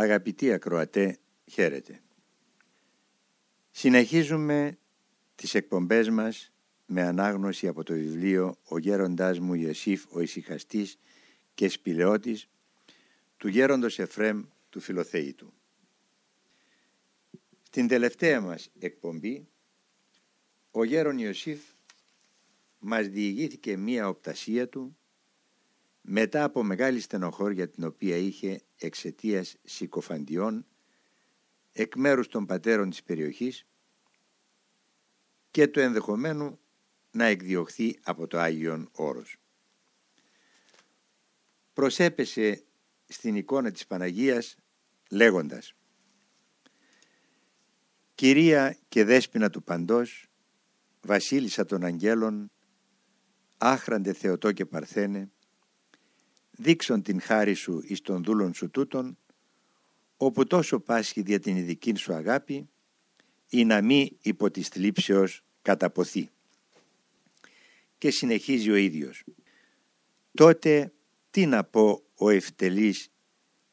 Αγαπητοί ακροατέ, χαίρετε. Συνεχίζουμε τις εκπομπές μας με ανάγνωση από το βιβλίο «Ο γέροντάς μου Ιωσήφ ο ησυχαστής και σπηλαιώτης» του γέροντος Εφρέμ του Φιλοθέητου. Στην τελευταία μας εκπομπή ο γέρον Ιωσήφ μας διηγήθηκε μία οπτασία του μετά από μεγάλη στενοχώρια την οποία είχε εξαιτίας συκοφαντιών εκ μέρους των πατέρων της περιοχής και του ενδεχομένου να εκδιωχθεί από το Άγιον Όρος. Προσέπεσε στην εικόνα της Παναγίας λέγοντας «Κυρία και δέσποινα του παντός, βασίλισσα των αγγέλων, άχραντε Θεοτό και Παρθένε, δείξον την χάρη σου εις των δούλων σου τούτων, όπου τόσο πάσχει δια την ειδική σου αγάπη, ή να μη υπό της θλίψεως καταποθεί. Και συνεχίζει ο ίδιος. Τότε τι να πω ο ευτελής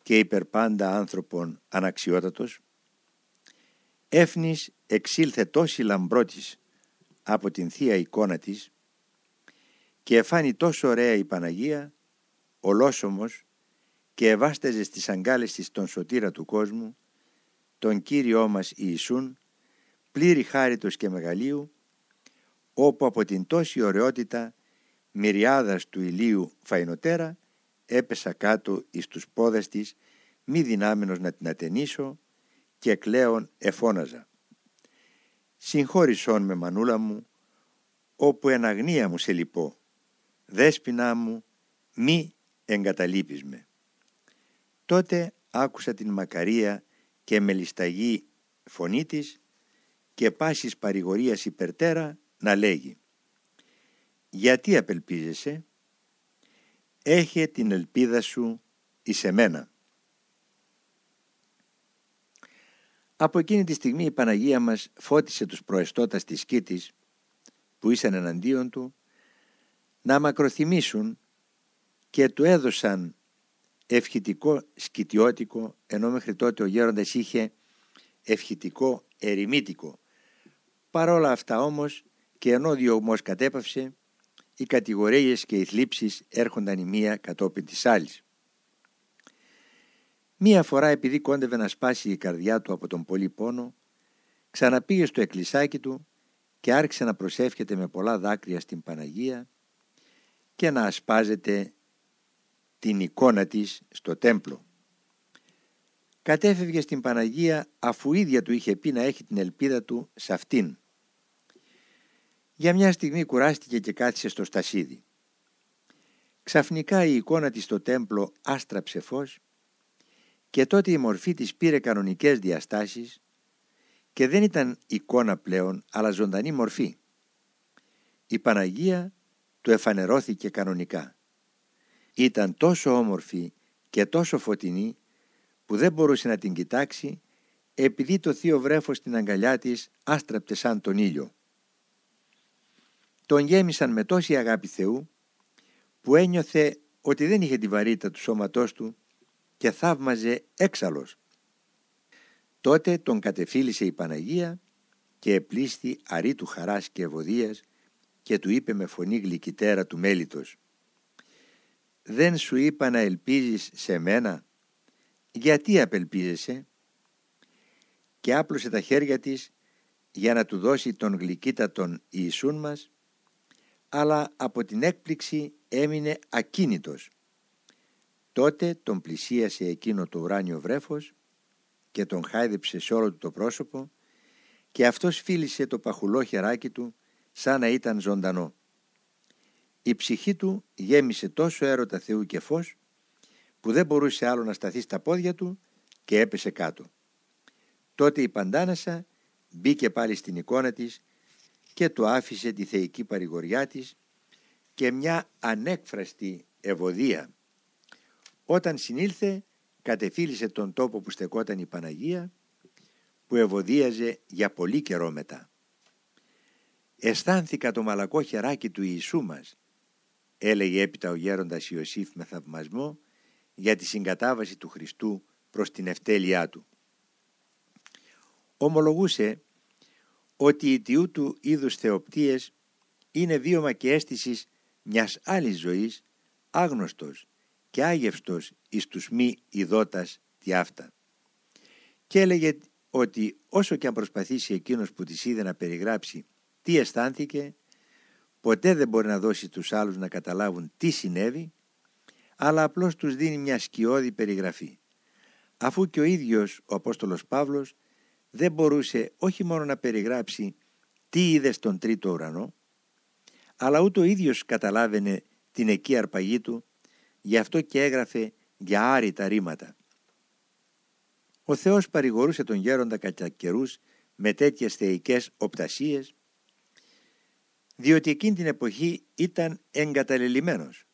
και υπερπάντα άνθρωπον αναξιότατος; Έφνης εξήλθε τόση λαμπρότης από την Θεία εικόνα της και εφάνει τόσο ωραία η Παναγία ολόσωμος και ευάσταζε στις αγκάλες της τον σωτήρα του κόσμου, τον Κύριό μας Ιησούν, πλήρη χάριτος και μεγαλείου, όπου από την τόση ωραιότητα μυριάδας του ηλίου φαϊνοτέρα έπεσα κάτω εις τους πόδες της, μη δυνάμενος να την ατενίσω και κλαίον εφώναζα. Συγχώρησόν με μανούλα μου, όπου εν αγνία μου σε λυπώ, δέσποινά μου, μη εγκαταλείπεις με. Τότε άκουσα την μακαρία και μελισταγή φωνή της και πάσης παρηγορίας υπερτέρα να λέγει «Γιατί απελπίζεσαι» «Έχε την ελπίδα σου εις εμένα». Από εκείνη τη στιγμή η Παναγία μας φώτισε τους προεστώτας της Κίτης που ήσαν εναντίον του να μακροθυμήσουν και του έδωσαν ευχητικό σκητιώτικο ενώ μέχρι τότε ο γέροντας είχε ευχητικό ερημίτικο. Παρόλα αυτά όμως και ενώ διωγμός κατέπαυσε οι κατηγορίες και οι θλίψεις έρχονταν η μία κατόπιν της άλλης. Μία φορά επειδή κόντευε να σπάσει η καρδιά του από τον πολύ πόνο ξαναπήγε στο εκκλησάκι του και άρχισε να προσεύχεται με πολλά δάκρυα στην Παναγία και να ασπάζεται την εικόνα της στο τέμπλο. Κατέφευγε στην Παναγία αφού ίδια του είχε πει να έχει την ελπίδα του σε αυτήν. Για μια στιγμή κουράστηκε και κάθισε στο στασίδι. Ξαφνικά η εικόνα της στο τέμπλο άστραψε φως και τότε η μορφή της πήρε κανονικές διαστάσεις και δεν ήταν εικόνα πλέον αλλά ζωντανή μορφή. Η Παναγία του εφανερώθηκε κανονικά. Ήταν τόσο όμορφη και τόσο φωτεινή που δεν μπορούσε να την κοιτάξει επειδή το θείο βρέφος στην αγκαλιά της άστραπτε σαν τον ήλιο. Τον γέμισαν με τόση αγάπη Θεού που ένιωθε ότι δεν είχε τη βαρύτητα του σώματός του και θαύμαζε έξαλλος. Τότε τον κατεφίλησε η Παναγία και επλήστη αρήτου χαράς και ευωδίας και του είπε με φωνή γλυκυτέρα του μέλιτος «Δεν σου είπα να ελπίζεις σε μένα, γιατί απελπίζεσαι» και άπλωσε τα χέρια της για να του δώσει τον γλυκύτατον Ιησούν μας, αλλά από την έκπληξη έμεινε ακίνητος. Τότε τον πλησίασε εκείνο το ουράνιο βρέφος και τον χάιδεψε σε όλο του το πρόσωπο και αυτός φίλησε το παχουλό χεράκι του σαν να ήταν ζωντανό. Η ψυχή του γέμισε τόσο έρωτα Θεού και φως που δεν μπορούσε άλλο να σταθεί στα πόδια του και έπεσε κάτω. Τότε η Παντάνασα μπήκε πάλι στην εικόνα της και του άφησε τη θεϊκή παρηγοριά της και μια ανέκφραστη ευωδία. Όταν συνήλθε κατεφύλισε τον τόπο που στεκόταν η Παναγία που ευωδίαζε για πολύ καιρό μετά. «Αισθάνθηκα το μαλακό χεράκι του Ιησού μας», έλεγε έπειτα ο γέροντας Ιωσήφ με θαυμασμό για τη συγκατάβαση του Χριστού προς την ευτέλειά του. Ομολογούσε ότι οι τιού του είδους θεοπτίες είναι βίωμα και αίσθησης μιας άλλης ζωής, άγνωστος και άγευστος εις τους μη ειδότας τι αυτά. Και έλεγε ότι όσο και αν προσπαθήσει εκείνος που της είδε να περιγράψει τι αισθάνθηκε, ποτέ δεν μπορεί να δώσει τους άλλους να καταλάβουν τι συνέβη, αλλά απλώς τους δίνει μια σκιώδη περιγραφή. Αφού και ο ίδιος ο Απόστολος Παύλος δεν μπορούσε όχι μόνο να περιγράψει τι είδε στον τρίτο ουρανό, αλλά ούτε ο ίδιος καταλάβαινε την εκεί αρπαγή του, γι' αυτό και έγραφε για άρρητα ρήματα. Ο Θεός παρηγορούσε τον γέροντα κατά καιρούς με τέτοιες θεϊκές οπτασίες, διότι εκείνη την εποχή ήταν εγκαταλελειμμένος.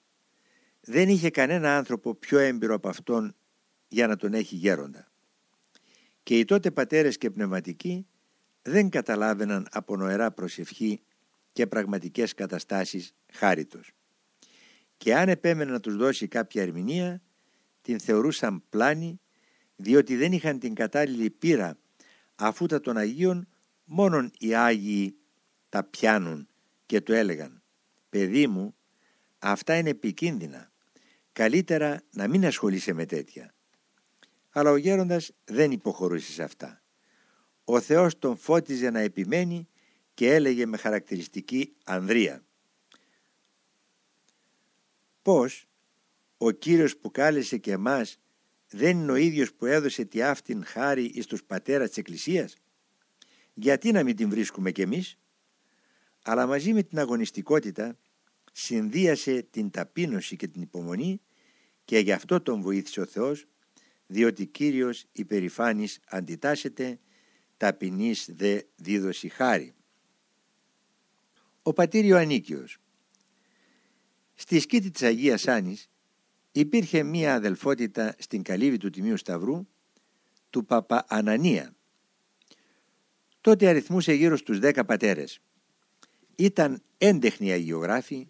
Δεν είχε κανένα άνθρωπο πιο έμπειρο από αυτόν για να τον έχει γέροντα. Και οι τότε πατέρες και πνευματικοί δεν καταλάβαιναν από νοερά προσευχή και πραγματικές καταστάσεις χάριτος. Και αν επέμενε να τους δώσει κάποια ερμηνεία, την θεωρούσαν πλάνη, διότι δεν είχαν την κατάλληλη πείρα, αφού τα των Αγίων μόνον οι Άγιοι τα πιάνουν και του έλεγαν «Παιδί μου, αυτά είναι επικίνδυνα, καλύτερα να μην ασχολείσαι με τέτοια». Αλλά ο γέροντας δεν υποχωρούσε σε αυτά. Ο Θεός τον φώτιζε να επιμένει και έλεγε με χαρακτηριστική ανδρεία. Πώς ο Κύριος που κάλεσε και εμάς δεν είναι ο ίδιος που έδωσε τη αυτήν χάρη εις τους πατέρας της Εκκλησίας; Γιατί να μην την βρίσκουμε κι εμείς; Αλλά μαζί με την αγωνιστικότητα συνδύασε την ταπείνωση και την υπομονή και γι' αυτό τον βοήθησε ο Θεός διότι Κύριος υπερηφάνης αντιτάσσεται ταπεινής δε δίδωση χάρη. Ο πατήρ Ιωαννίκιος Στη σκήτη της Αγίας Άνης υπήρχε μία αδελφότητα στην καλύβη του Τιμίου Σταυρού του Παπα Ανανία. Τότε αριθμούσε γύρω στους δέκα πατέρες. Ήταν έντεχνοι αγιογράφοι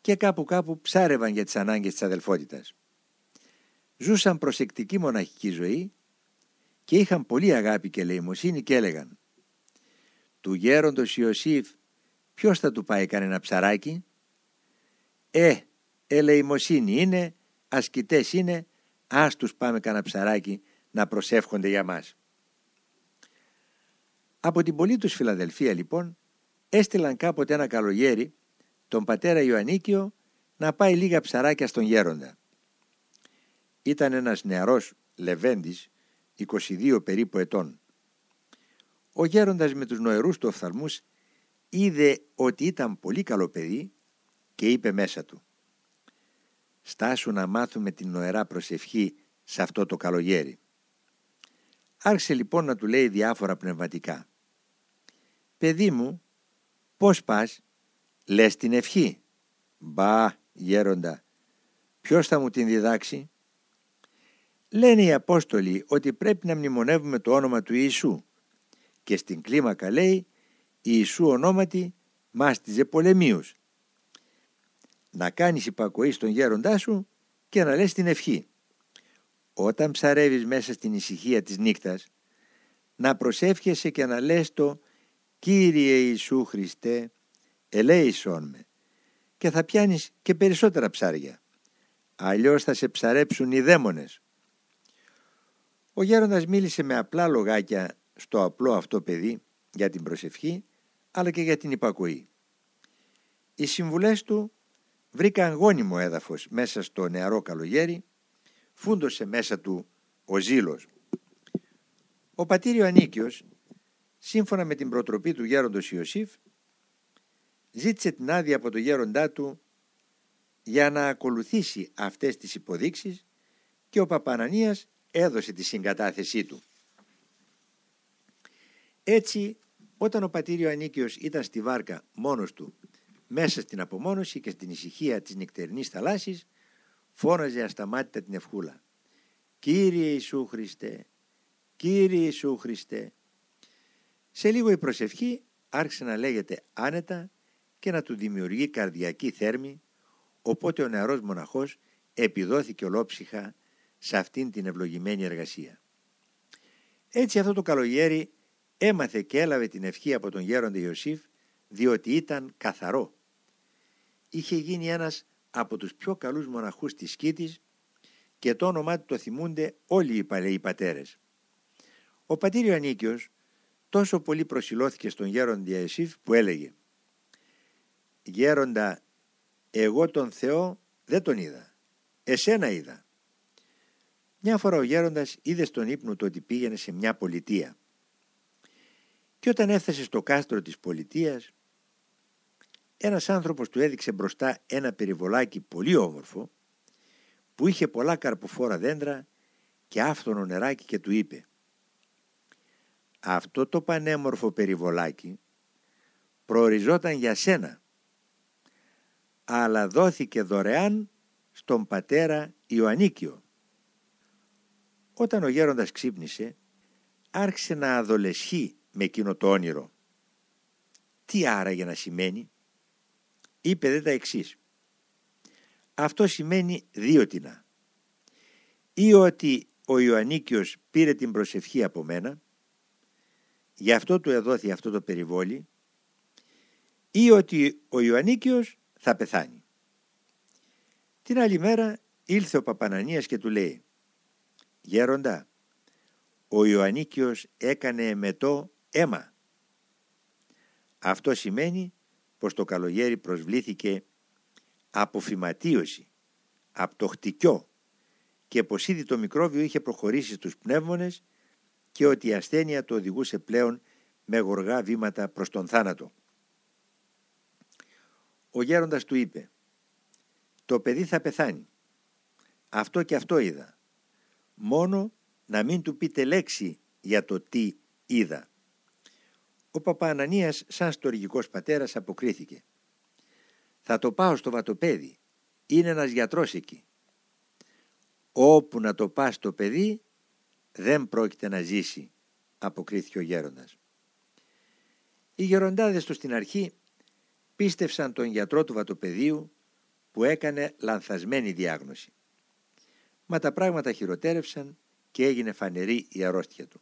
και κάπου κάπου ψάρευαν για τις ανάγκες της αδελφότητας. Ζούσαν προσεκτική μοναχική ζωή και είχαν πολύ αγάπη και λαιμοσύνη και έλεγαν «Του γέροντος Ιωσήφ ποιος θα του πάει κανένα ψαράκι» «Ε, ελεημοσύνη είναι, ασκητές είναι, ας τους πάμε κανένα ψαράκι να προσεύχονται για μας». Από την πολύ τους Φιλαδελφία λοιπόν έστειλαν κάποτε ένα καλογέρι τον πατέρα Ιωαννίκιο να πάει λίγα ψαράκια στον γέροντα. Ήταν ένας νεαρός λεβέντης 22 περίπου ετών. Ο γέροντας με τους νοερούς του οφθαλμούς είδε ότι ήταν πολύ καλό παιδί και είπε μέσα του «Στάσου να μάθουμε την νοερά προσευχή σε αυτό το καλογέρι». Άρχισε λοιπόν να του λέει διάφορα πνευματικά. «Παιδί μου, πώς πας, λες την ευχή». «Μπα, γέροντα, ποιος θα μου την διδάξει» Λένε οι Απόστολοι ότι πρέπει να μνημονεύουμε το όνομα του Ιησού και στην κλίμακα λέει Ιησού ονόματι μάστιζε πολεμίους. Να κάνεις υπακοή στον γέροντά σου και να λες την ευχή. Όταν ψαρεύεις μέσα στην ησυχία της νύκτας να προσεύχεσαι και να λες το «Κύριε Ιησού Χριστέ, ελέησόν με» και θα πιάνεις και περισσότερα ψάρια. Αλλιώς θα σε ψαρέψουν οι δαίμονες. Ο γέροντας μίλησε με απλά λογάκια στο απλό αυτό παιδί για την προσευχή αλλά και για την υπακοή. Οι συμβουλές του βρήκαν γόνιμο έδαφος μέσα στο νεαρό καλογέρι, φούντωσε μέσα του ο ζήλος. Ο πατήριο Ανίκιος, σύμφωνα με την προτροπή του γέροντος Ιωσήφ, ζήτησε την άδεια από το γέροντά του για να ακολουθήσει αυτές τις υποδείξεις και ο Παπανανίας έδωσε τη συγκατάθεσή του. Έτσι, όταν ο πατήριο Ανίκιος ήταν στη βάρκα μόνος του, μέσα στην απομόνωση και στην ησυχία της νυχτερινής θαλάσσης, φώναζε ασταμάτητα την ευχούλα. «Κύριε Ιησού Χριστέ, Κύριε Ιησού Χριστέ». Σε λίγο η προσευχή άρχισε να λέγεται άνετα και να του δημιουργεί καρδιακή θέρμη, οπότε ο νεαρός μοναχός επιδόθηκε ολόψυχα σε αυτήν την ευλογημένη εργασία. Έτσι αυτό το καλογέρι έμαθε και έλαβε την ευχή από τον γέροντα Ιωσήφ διότι ήταν καθαρό. Είχε γίνει ένας από τους πιο καλούς μοναχούς της Σκήτης και το όνομά του το θυμούνται όλοι οι παλαιοί πατέρες. Ο πατήρ Ανίκιος τόσο πολύ προσιλώθηκε στον γέροντα Ιωσήφ που έλεγε «Γέροντα, εγώ τον Θεό δεν τον είδα, εσένα είδα». Μια φορά ο γέροντας είδε στον ύπνο του ότι πήγαινε σε μια πολιτεία. Και όταν έφτασε στο κάστρο της πολιτείας, ένας άνθρωπος του έδειξε μπροστά ένα περιβολάκι πολύ όμορφο, που είχε πολλά καρποφόρα δέντρα και άφθονο νεράκι και του είπε «Αυτό το πανέμορφο περιβολάκι προοριζόταν για σένα, αλλά δόθηκε δωρεάν στον πατέρα Ιωαννίκιο». Όταν ο γέροντας ξύπνησε, άρχισε να αδολεσχεί με εκείνο το όνειρο. Τι άραγε να σημαίνει. Είπε δε τα εξής. Αυτό σημαίνει δύο τινά. Ή ότι ο Ιωαννίκιος πήρε την προσευχή από μένα, γι' αυτό του εδόθη αυτό το περιβόλι, ή ότι ο Ιωαννίκιος θα πεθάνει. Την άλλη μέρα ήλθε ο Παπανανίας και του λέει «Γέροντα, ο Ιωαννίκιος έκανε μετό αίμα». Αυτό σημαίνει πως το καλογέρι προσβλήθηκε από φυματίωση, από το χτυκιό και πως ήδη το μικρόβιο είχε προχωρήσει στους πνεύμονες και ότι η ασθένεια το οδηγούσε πλέον με γοργά βήματα προς τον θάνατο. Ο γέροντας του είπε «Το παιδί θα πεθάνει. Αυτό και αυτό είδα. Μόνο να μην του πείτε λέξη για το τι είδα». Ο Παπανανίας σαν στοργικός πατέρας αποκρίθηκε θα το πάω στο βατοπέδι. Είναι ένας γιατρός εκεί. Όπου να το πας το παιδί δεν πρόκειται να ζήσει, αποκρίθηκε ο γέροντας. Οι γεροντάδες του στην αρχή πίστευσαν τον γιατρό του βατοπεδίου που έκανε λανθασμένη διάγνωση. Μα τα πράγματα χειροτέρευσαν και έγινε φανερή η αρρώστια του.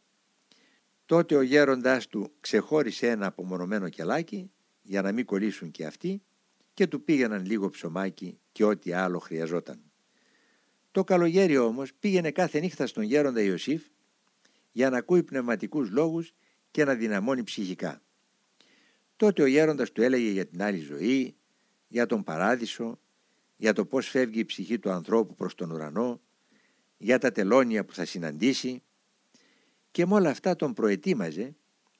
Τότε ο γέροντάς του ξεχώρισε ένα απομονωμένο κελάκι για να μην κολλήσουν και αυτοί και του πήγαιναν λίγο ψωμάκι και ό,τι άλλο χρειαζόταν. Το καλογέρι όμως πήγαινε κάθε νύχτα στον γέροντα Ιωσήφ για να ακούει πνευματικούς λόγους και να δυναμώνει ψυχικά. Τότε ο γέροντας του έλεγε για την άλλη ζωή, για τον παράδεισο, για το πώς φεύγει η ψυχή του ανθρώπου προς τον ουρανό, για τα τελώνια που θα συναντήσει και με όλα αυτά τον προετοίμαζε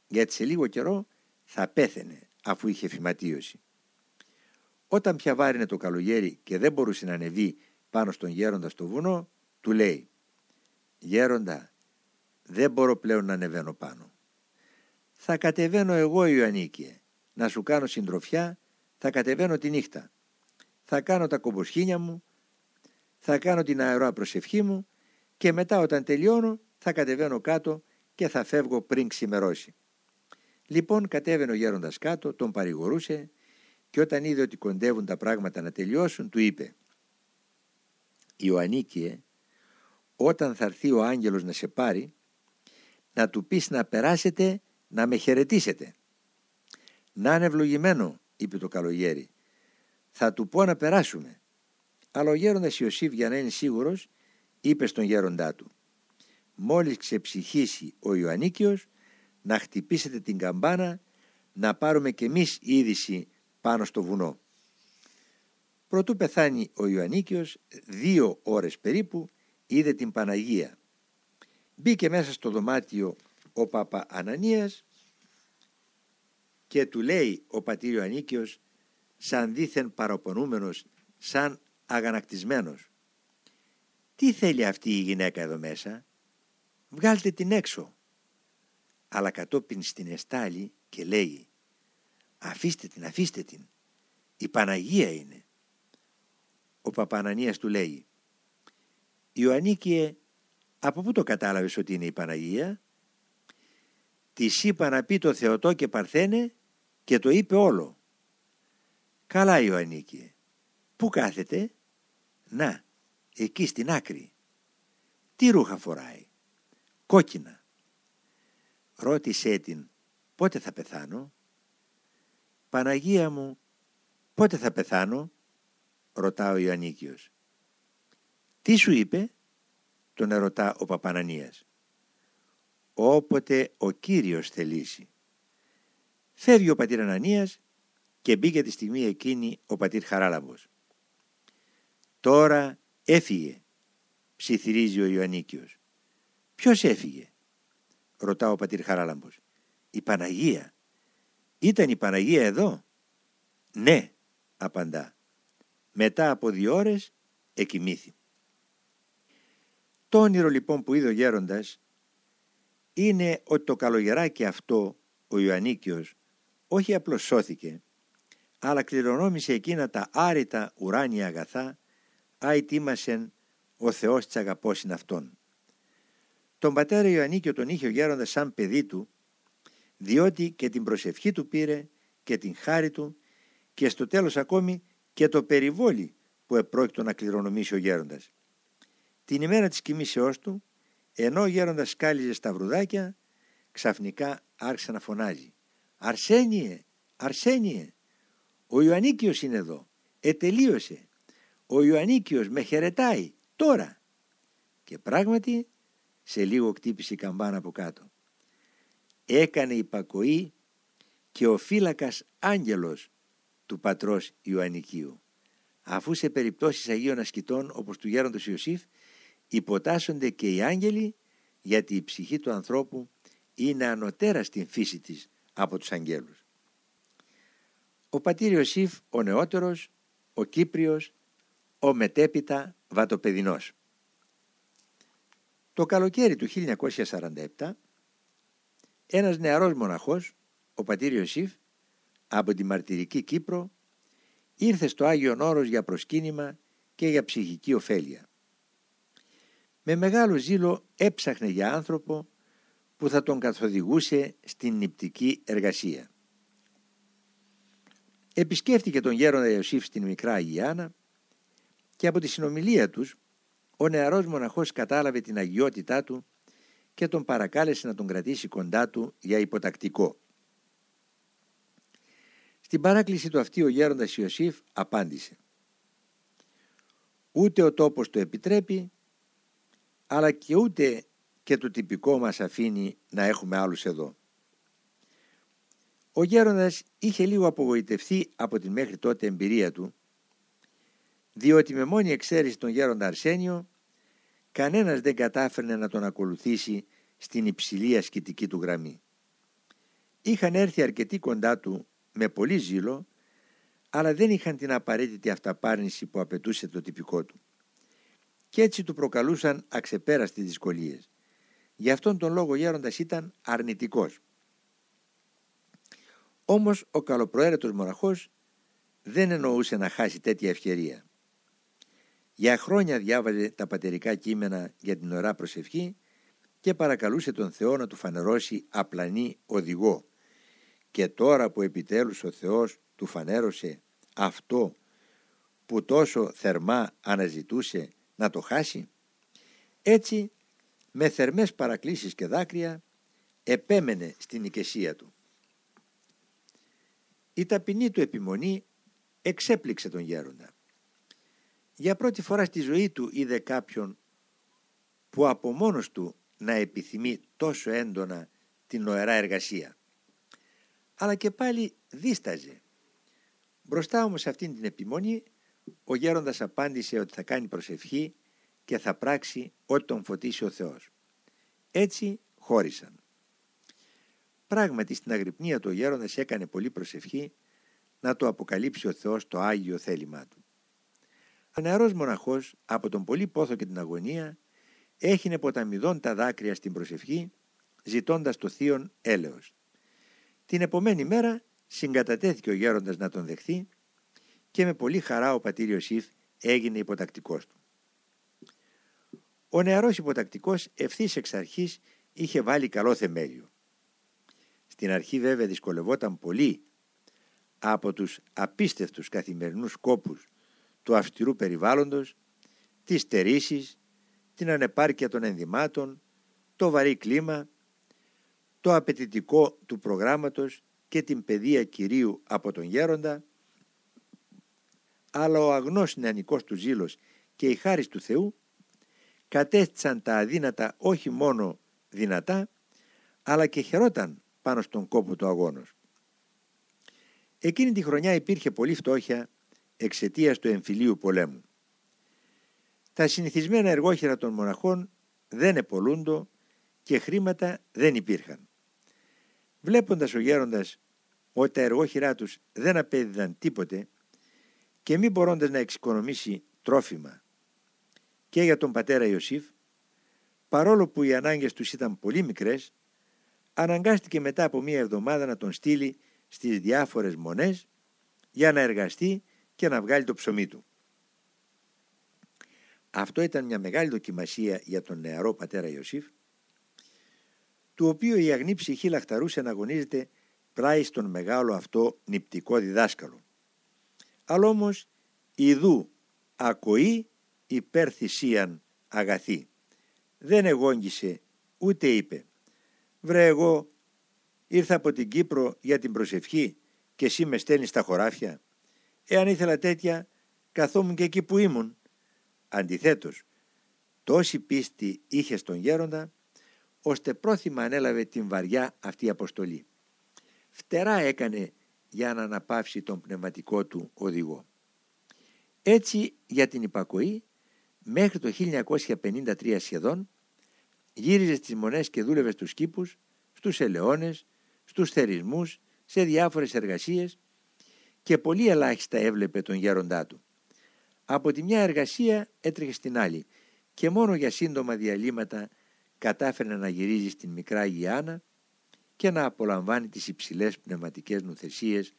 γιατί σε λίγο καιρό θα πέθαινε αφού είχε φυματίωση. Όταν πια βάρινε το καλογέρι και δεν μπορούσε να ανεβεί πάνω στον γέροντα στο βουνό, του λέει «Γέροντα, δεν μπορώ πλέον να ανεβαίνω πάνω. Θα κατεβαίνω εγώ Ιωαννίκη, να σου κάνω συντροφιά, θα κατεβαίνω τη νύχτα. Θα κάνω τα κομποσχήνια μου, θα κάνω την αερά προσευχή μου και μετά όταν τελειώνω θα κατεβαίνω κάτω και θα φεύγω πριν ξημερώσει. Λοιπόν κατέβαινε ο γέροντας κάτω, τον παρηγορούσε και όταν είδε ότι κοντεύουν τα πράγματα να τελειώσουν του είπε «Ιωαννίκιε, όταν θα έρθει ο άγγελος να σε πάρει να του πεις να περάσετε να με χαιρετήσετε». «Να είναι ευλογημένο» είπε το καλογέρι «θα του πω να περάσουμε». Αλλά ο γέροντας Ιωσήφ για να είναι σίγουρος είπε στον γέροντά του «Μόλις ξεψυχήσει ο Ιωαννίκιος να χτυπήσετε την καμπάνα να πάρουμε κι εμείς είδηση πάνω στο βουνό. Προτού πεθάνει ο Ιωαννίκιος, δύο ώρες περίπου, είδε την Παναγία. Μπήκε μέσα στο δωμάτιο ο Παπα Ανανίας και του λέει ο πατήρ Ιωαννίκιος σαν δήθεν παραπονούμενος, σαν αγανακτισμένος. Τι θέλει αυτή η γυναίκα εδώ μέσα, βγάλτε την έξω. Αλλά κατόπιν στην εστάλη και λέει Αφήστε την, αφήστε την. Η Παναγία είναι. Ο Παπανανίας του λέει Ιωαννίκιε, από πού το κατάλαβες ότι είναι η Παναγία; Τη είπα να πει το Θεοτό και Παρθένε και το είπε όλο. Καλά Ιωαννίκιε. Πού κάθεται; Να, εκεί στην άκρη. Τι ρούχα φοράει; Κόκκινα. Ρώτησέ την πότε θα πεθάνω; Παναγία μου πότε θα πεθάνω; Ρωτά ο Ιωαννίκιος. Τι σου είπε; Τον ερωτά ο Παπανανίας. Όποτε ο Κύριος θελήσει. Φεύγει ο πατήρ Ανανίας και μπήκε τη στιγμή εκείνη ο πατήρ Χαράλαμπος. Τώρα έφυγε, ψιθυρίζει ο Ιωαννίκιος. Ποιος έφυγε, ρωτά ο πατήρ Χαράλαμπος. Η Παναγία. Ήταν η Παναγία εδώ; Ναι, απαντά. Μετά από δύο ώρες εκοιμήθη. Το όνειρο λοιπόν που είδε ο γέροντας είναι ότι το καλογεράκι αυτό ο Ιωαννίκιος όχι απλώς σώθηκε αλλά κληρονόμησε εκείνα τα άρρητα ουράνια αγαθά άι τίμασεν ο Θεός της αγαπώσιν αυτόν. Τον πατέρα Ιωαννίκιο τον είχε ο γέροντας σαν παιδί του διότι και την προσευχή του πήρε και την χάρη του και στο τέλος ακόμη και το περιβόλι που επρόκειτο να κληρονομήσει ο γέροντας. Την ημέρα της κοιμήσεώς του, ενώ ο γέροντας σκάλιζε στα βρουδάκια, ξαφνικά άρχισε να φωνάζει «Αρσένιε, Αρσένιε, ο Ιωαννίκιος είναι εδώ, ετελείωσε, ο Ιωαννίκιος με χαιρετάει, τώρα». Και πράγματι σε λίγο κτύπησε η καμπάνα από κάτω. Έκανε υπακοή και ο φύλακας άγγελος του πατρός Ιωαννικίου. Αφού σε περιπτώσεις Αγίων Ασκητών όπως του γέροντος Ιωσήφ υποτάσσονται και οι άγγελοι γιατί η ψυχή του ανθρώπου είναι ανωτέρα στην φύση της από τους αγγέλους. Ο πατήρ Ιωσήφ ο νεότερος, ο Κύπριος, ο μετέπειτα Βατοπεδινός. Το καλοκαίρι του 1947 ένας νεαρός μοναχός, ο πατήρ Ιωσήφ, από τη μαρτυρική Κύπρο, ήρθε στο Άγιον Όρος για προσκύνημα και για ψυχική ωφέλεια. Με μεγάλο ζήλο έψαχνε για άνθρωπο που θα τον καθοδηγούσε στην νηπτική εργασία. Επισκέφτηκε τον γέροντα Ιωσήφ στην Μικρά Αγιάνα και από τη συνομιλία τους ο νεαρός μοναχός κατάλαβε την αγιότητά του και τον παρακάλεσε να τον κρατήσει κοντά του για υποτακτικό. Στην παράκληση του αυτή ο γέροντας Ιωσήφ απάντησε «Ούτε ο τόπος το επιτρέπει, αλλά και ούτε και το τυπικό μας αφήνει να έχουμε άλλους εδώ». Ο γέροντας είχε λίγο απογοητευθεί από την μέχρι τότε εμπειρία του, διότι με μόνη εξαίρεση τον γέροντα Αρσένιο, κανένας δεν κατάφερνε να τον ακολουθήσει στην υψηλή ασκητική του γραμμή. Είχαν έρθει αρκετοί κοντά του με πολύ ζήλο, αλλά δεν είχαν την απαραίτητη αυταπάρνηση που απαιτούσε το τυπικό του. Και έτσι του προκαλούσαν αξεπέραστοι δυσκολίες. Γι' αυτόν τον λόγο γέροντας ήταν αρνητικός. Όμως ο καλοπροαίρετος μοναχός δεν εννοούσε να χάσει τέτοια ευκαιρία. Για χρόνια διάβαζε τα πατερικά κείμενα για την ώρα προσευχή και παρακαλούσε τον Θεό να του φανερώσει απλανή οδηγό. Και τώρα που επιτέλους ο Θεός του φανέρωσε αυτό που τόσο θερμά αναζητούσε να το χάσει, έτσι με θερμές παρακλήσεις και δάκρυα επέμενε στην οικεσία του. Η ταπεινή του επιμονή εξέπληξε τον γέροντα. Για πρώτη φορά στη ζωή του είδε κάποιον που από μόνος του να επιθυμεί τόσο έντονα την νοερά εργασία. Αλλά και πάλι δίσταζε. Μπροστά όμως σε αυτήν την επιμονή ο γέροντας απάντησε ότι θα κάνει προσευχή και θα πράξει ό,τι τον φωτίσει ο Θεός. Έτσι χώρισαν. Πράγματι στην αγρυπνία του ο γέροντας έκανε πολύ προσευχή να το αποκαλύψει ο Θεός το Άγιο θέλημά του. Ο νεαρός μοναχός από τον πολύ πόθο και την αγωνία έχινε ποταμιδών τα δάκρυα στην προσευχή ζητώντας το θείον έλεος. Την επομένη μέρα συγκατατέθηκε ο γέροντας να τον δεχθεί και με πολύ χαρά ο πατήρ Ιωσήφ έγινε υποτακτικός του. Ο νεαρός υποτακτικός ευθύς εξ αρχής είχε βάλει καλό θεμέλιο. Στην αρχή βέβαια δυσκολευόταν πολύ από τους απίστευτους καθημερινούς κόπους του αυστηρού περιβάλλοντος, τις στερήσεις, την ανεπάρκεια των ενδυμάτων, το βαρύ κλίμα, το απαιτητικό του προγράμματος και την παιδεία κυρίου από τον γέροντα, αλλά ο αγνός νεανικός του ζήλος και η χάρις του Θεού κατέστησαν τα αδύνατα όχι μόνο δυνατά, αλλά και χαιρόταν πάνω στον κόπο του αγώνος. Εκείνη τη χρονιά υπήρχε πολύ φτώχεια εξαιτίας του εμφυλίου πολέμου. Τα συνηθισμένα εργόχειρα των μοναχών δεν επολούντο και χρήματα δεν υπήρχαν. Βλέποντας ο γέροντας ότι τα εργόχειρά τους δεν απέδιδαν τίποτε και μη μπορώντας να εξοικονομήσει τρόφιμα και για τον πατέρα Ιωσήφ, παρόλο που οι ανάγκες τους ήταν πολύ μικρές, αναγκάστηκε μετά από μία εβδομάδα να τον στείλει στις διάφορες μονές για να εργαστεί και να βγάλει το ψωμί του. Αυτό ήταν μια μεγάλη δοκιμασία για τον νεαρό πατέρα Ιωσήφ, του οποίου η αγνή ψυχή λαχταρούσε να αγωνίζεται πλάι στον μεγάλο αυτό νηπτικό διδάσκαλο. Αλλά όμως ιδού ακοή υπέρ θυσίαν αγαθή. Δεν εγόγγισε ούτε είπε «Βρε εγώ ήρθα από την Κύπρο για την προσευχή και εσύ με στέλνεις στα χωράφια. Εάν ήθελα τέτοια καθόμουν και εκεί που ήμουν». Αντιθέτως, τόση πίστη είχε στον γέροντα ώστε πρόθυμα ανέλαβε την βαριά αυτή αποστολή. Φτερά έκανε για να αναπαύσει τον πνευματικό του οδηγό. Έτσι για την υπακοή μέχρι το 1953 σχεδόν γύριζε στις μονές και δούλευε στους κήπους, στους ελαιώνες, στους θερισμούς, σε διάφορες εργασίες και πολύ ελάχιστα έβλεπε τον γέροντά του. Από τη μια εργασία έτρεχε στην άλλη και μόνο για σύντομα διαλύματα κατάφερε να γυρίζει στην μικρά Γιάννα και να απολαμβάνει τις υψηλές πνευματικές νουθεσίες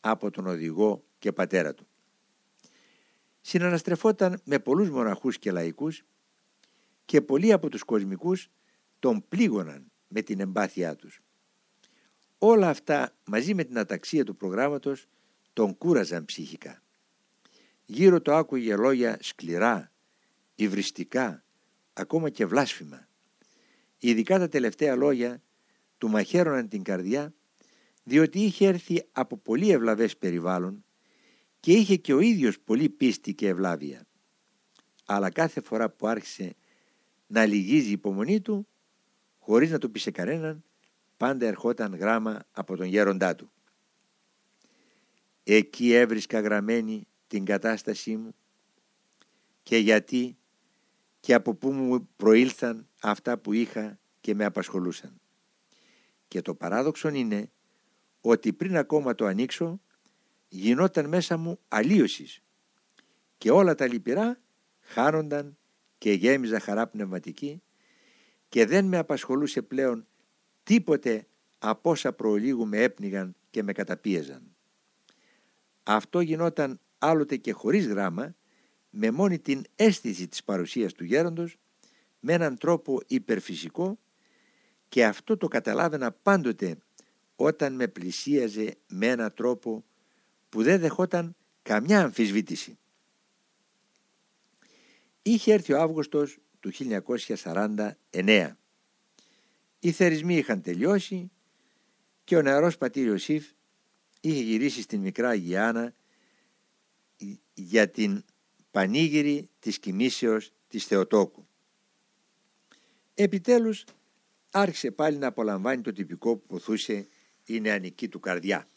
από τον οδηγό και πατέρα του. Συναναστρεφόταν με πολλούς μοναχούς και λαϊκούς και πολλοί από τους κοσμικούς τον πλήγωναν με την εμπάθειά τους. Όλα αυτά μαζί με την αταξία του προγράμματος τον κούραζαν ψυχικά. Γύρω το άκουγε λόγια σκληρά, υβριστικά, ακόμα και βλάσφημα. Ειδικά τα τελευταία λόγια του μαχαίρωναν την καρδιά διότι είχε έρθει από πολύ ευλαβές περιβάλλον και είχε και ο ίδιος πολύ πίστη και ευλάβεια. Αλλά κάθε φορά που άρχισε να λυγίζει η υπομονή του, χωρίς να το πει σε κανέναν, πάντα ερχόταν γράμμα από τον γέροντά του. Εκεί έβρισκα γραμμένη την κατάστασή μου και γιατί και από πού μου προήλθαν αυτά που είχα και με απασχολούσαν. Και το παράδοξο είναι ότι πριν ακόμα το ανοίξω γινόταν μέσα μου αλλίωσης και όλα τα λυπηρά χάνονταν και γέμιζα χαρά πνευματική και δεν με απασχολούσε πλέον τίποτε από όσα προλίγου με έπνιγαν και με καταπίεζαν. Αυτό γινόταν άλλοτε και χωρίς γράμμα με μόνη την αίσθηση της παρουσίας του γέροντος με έναν τρόπο υπερφυσικό και αυτό το καταλάβαινα πάντοτε όταν με πλησίαζε με έναν τρόπο που δεν δεχόταν καμιά αμφισβήτηση. Είχε έρθει ο Αύγουστος του 1949. Οι θερισμοί είχαν τελειώσει και ο νεαρός πατήριος Σιφ είχε γυρίσει στην μικρά Γιάννα για την πανήγυρη της κοιμήσεως της Θεοτόκου. Επιτέλους άρχισε πάλι να απολαμβάνει το τυπικό που ποθούσε η νεανική του καρδιά.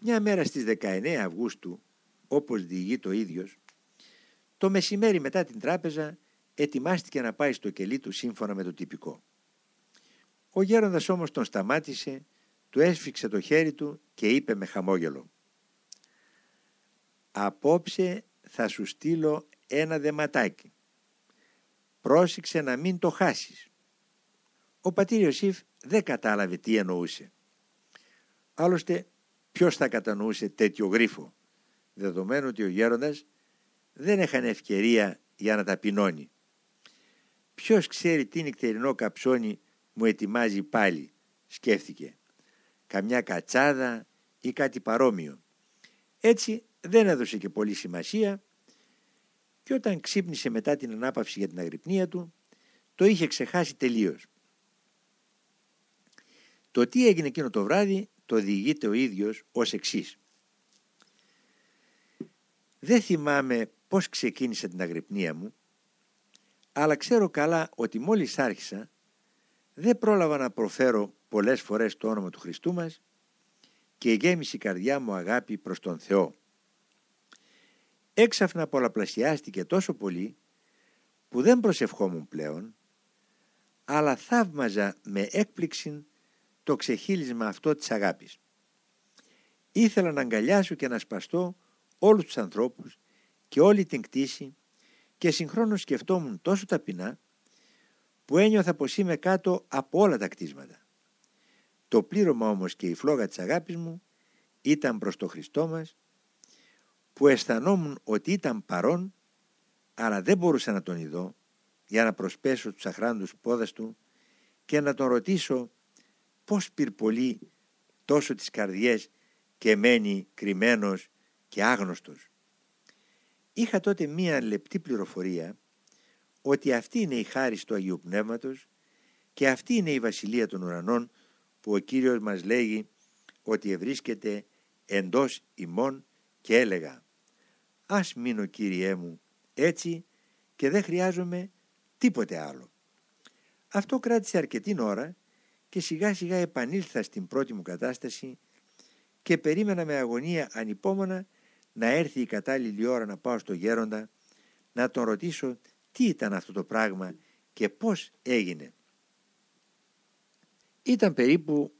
Μια μέρα στις 19 Αυγούστου, όπως διηγεί το ίδιος, το μεσημέρι μετά την τράπεζα ετοιμάστηκε να πάει στο κελί του σύμφωνα με το τυπικό. Ο γέροντας όμως τον σταμάτησε, του έσφιξε το χέρι του και είπε με χαμόγελο «Απόψε θα σου στείλω ένα δεματάκι. Πρόσεξε να μην το χάσεις». Ο πατήριος Σιφ δεν κατάλαβε τι εννοούσε. Άλλωστε ποιος θα κατανοούσε τέτοιο γρίφο, δεδομένου ότι ο γέροντας δεν έχανε ευκαιρία για να ταπεινώνει. Ποιος ξέρει τι νυχτερινό καψόνι μου ετοιμάζει πάλι, σκέφτηκε. Καμιά κατσάδα ή κάτι παρόμοιο. Έτσι δεν έδωσε και πολύ σημασία και όταν ξύπνησε μετά την ανάπαυση για την αγρυπνία του, το είχε ξεχάσει τελείως. Το τι έγινε εκείνο το βράδυ το διηγείται ο ίδιος ως εξής. Δεν θυμάμαι πώς ξεκίνησε την αγρυπνία μου, αλλά ξέρω καλά ότι μόλις άρχισα δεν πρόλαβα να προφέρω πολλές φορές το όνομα του Χριστού μας και γέμισε η καρδιά μου αγάπη προς τον Θεό. Έξαφνα πολλαπλασιάστηκε τόσο πολύ που δεν προσευχόμουν πλέον, αλλά θαύμαζα με έκπληξη το ξεχύλισμα αυτό της αγάπης. Ήθελα να αγκαλιάσω και να σπαστώ όλους τους ανθρώπους και όλη την κτήση και συγχρόνως σκεφτόμουν τόσο ταπεινά που ένιωθα πως είμαι κάτω από όλα τα κτίσματα. Το πλήρωμα όμως και η φλόγα της αγάπης μου ήταν προς το Χριστό μας που αισθανόμουν ότι ήταν παρόν αλλά δεν μπορούσα να τον ειδώ για να προσπέσω τους αχράντους πόδας του και να τον ρωτήσω πώς πυρπολεί τόσο τις καρδιές και μένει κρυμμένος και άγνωστος. Είχα τότε μία λεπτή πληροφορία ότι αυτή είναι η χάρη του Αγίου Πνεύματος και αυτή είναι η Βασιλεία των Ουρανών που ο Κύριος μας λέγει ότι ευρίσκεται εντός ημών και έλεγα «Ας μείνω Κύριέ μου έτσι και δεν χρειάζομαι τίποτε άλλο». Αυτό κράτησε αρκετή ώρα και σιγά σιγά επανήλθα στην πρώτη μου κατάσταση και περίμενα με αγωνία ανυπόμονα να έρθει η κατάλληλη ώρα να πάω στο γέροντα να τον ρωτήσω τι ήταν αυτό το πράγμα και πώς έγινε. Ήταν περίπου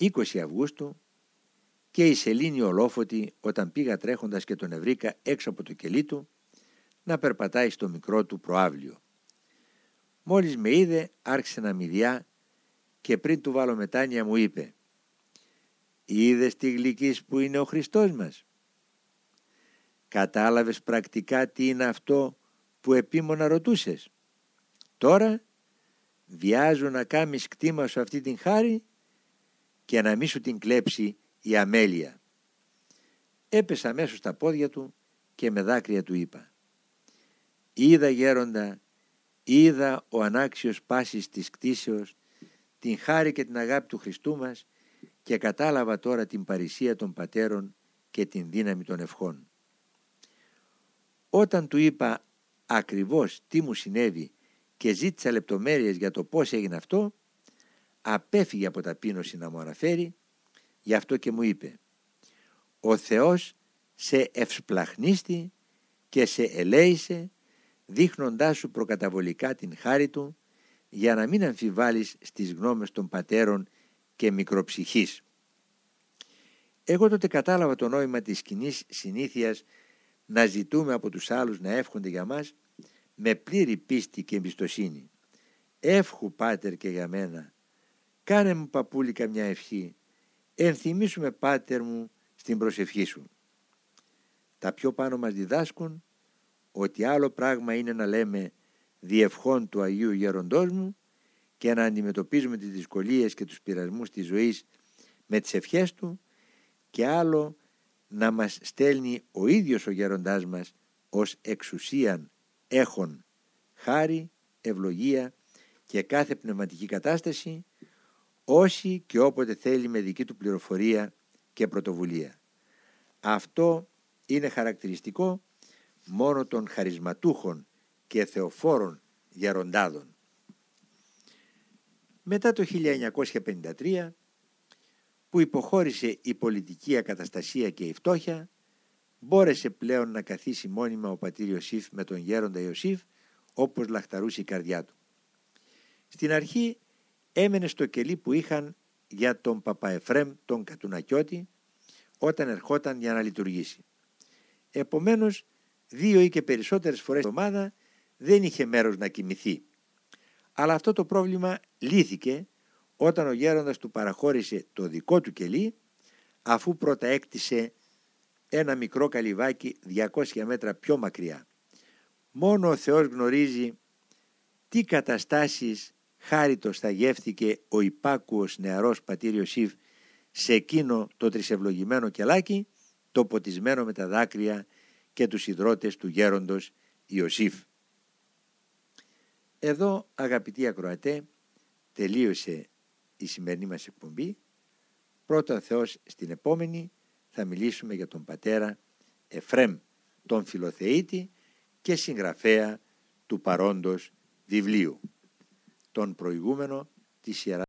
20 Αυγούστου και η σελήνη ολόφωτη όταν πήγα τρέχοντας και τον ευρήκα έξω από το κελί του να περπατάει στο μικρό του προάβλιο. Μόλις με είδε άρχισε να μηδιά και πριν του βάλω μετάνοια μου είπε «Είδες τη γλυκής που είναι ο Χριστός μας» Κατάλαβες πρακτικά τι είναι αυτό που επίμονα ρωτούσες; Τώρα βιάζω να κάμεις κτήμα σου αυτή την χάρη και να μη σου την κλέψει η αμέλεια. Έπεσα μέσω στα πόδια του και με δάκρυα του είπα «Είδα γέροντα, είδα ο ανάξιος πάσης της κτήσεως, την χάρη και την αγάπη του Χριστού μας και κατάλαβα τώρα την παρησία των πατέρων και την δύναμη των ευχών. Όταν του είπα ακριβώς τι μου συνέβη και ζήτησα λεπτομέρειες για το πώς έγινε αυτό, απέφυγε από ταπείνωση να μου αναφέρει, γι' αυτό και μου είπε «Ο Θεός σε ευσπλαχνίστη και σε ελέησε δείχνοντάς σου προκαταβολικά την χάρη Του για να μην αμφιβάλλεις στις γνώμες των πατέρων και μικροψυχής». Εγώ τότε κατάλαβα το νόημα της κοινή συνήθειας να ζητούμε από τους άλλους να εύχονται για μας με πλήρη πίστη και εμπιστοσύνη. Εύχου πάτερ και για μένα. Κάνε μου παππούλη καμιά ευχή. Ενθυμίσουμε πάτερ μου στην προσευχή σου. Τα πιο πάνω μας διδάσκουν ότι άλλο πράγμα είναι να λέμε διευχών του Αγίου Γεροντός μου και να αντιμετωπίζουμε τις δυσκολίες και τους πειρασμούς της ζωής με τις ευχές του και άλλο να μας στέλνει ο ίδιος ο γέροντάς μας ως εξουσίαν έχων χάρη, ευλογία και κάθε πνευματική κατάσταση όσοι και όποτε θέλει με δική του πληροφορία και πρωτοβουλία. Αυτό είναι χαρακτηριστικό μόνο των χαρισματούχων και θεοφόρων γεροντάδων. Μετά το 1953 που υποχώρησε η πολιτική ακαταστασία και η φτώχεια, μπόρεσε πλέον να καθίσει μόνιμα ο πατήρ Ιωσήφ με τον γέροντα Ιωσήφ, όπως λαχταρούσε η καρδιά του. Στην αρχή έμενε στο κελί που είχαν για τον Παπαεφρέμ τον Κατουνακιώτη, όταν ερχόταν για να λειτουργήσει. Επομένως, δύο ή και περισσότερες φορές την εβδομάδα δεν είχε μέρος να κοιμηθεί. Αλλά αυτό το πρόβλημα λύθηκε όταν ο γέροντας του παραχώρησε το δικό του κελί αφού πρώτα έκτισε ένα μικρό καλυβάκι 200 μέτρα πιο μακριά. Μόνο ο Θεός γνωρίζει τι καταστάσεις χάριτος θα γεύθηκε ο υπάκουος νεαρός πατήρ Ιωσήφ σε εκείνο το τρισευλογημένο κελάκι το ποτισμένο με τα δάκρυα και τους υδρότες του γέροντος Ιωσήφ. Εδώ αγαπητοί ακροατέ τελείωσε η σημερινή μας εκπομπή. Πρώτον Θεός στην επόμενη θα μιλήσουμε για τον πατέρα Εφρέμ τον Φιλοθεήτη και συγγραφέα του παρόντος βιβλίου. Τον προηγούμενο της Ιεράς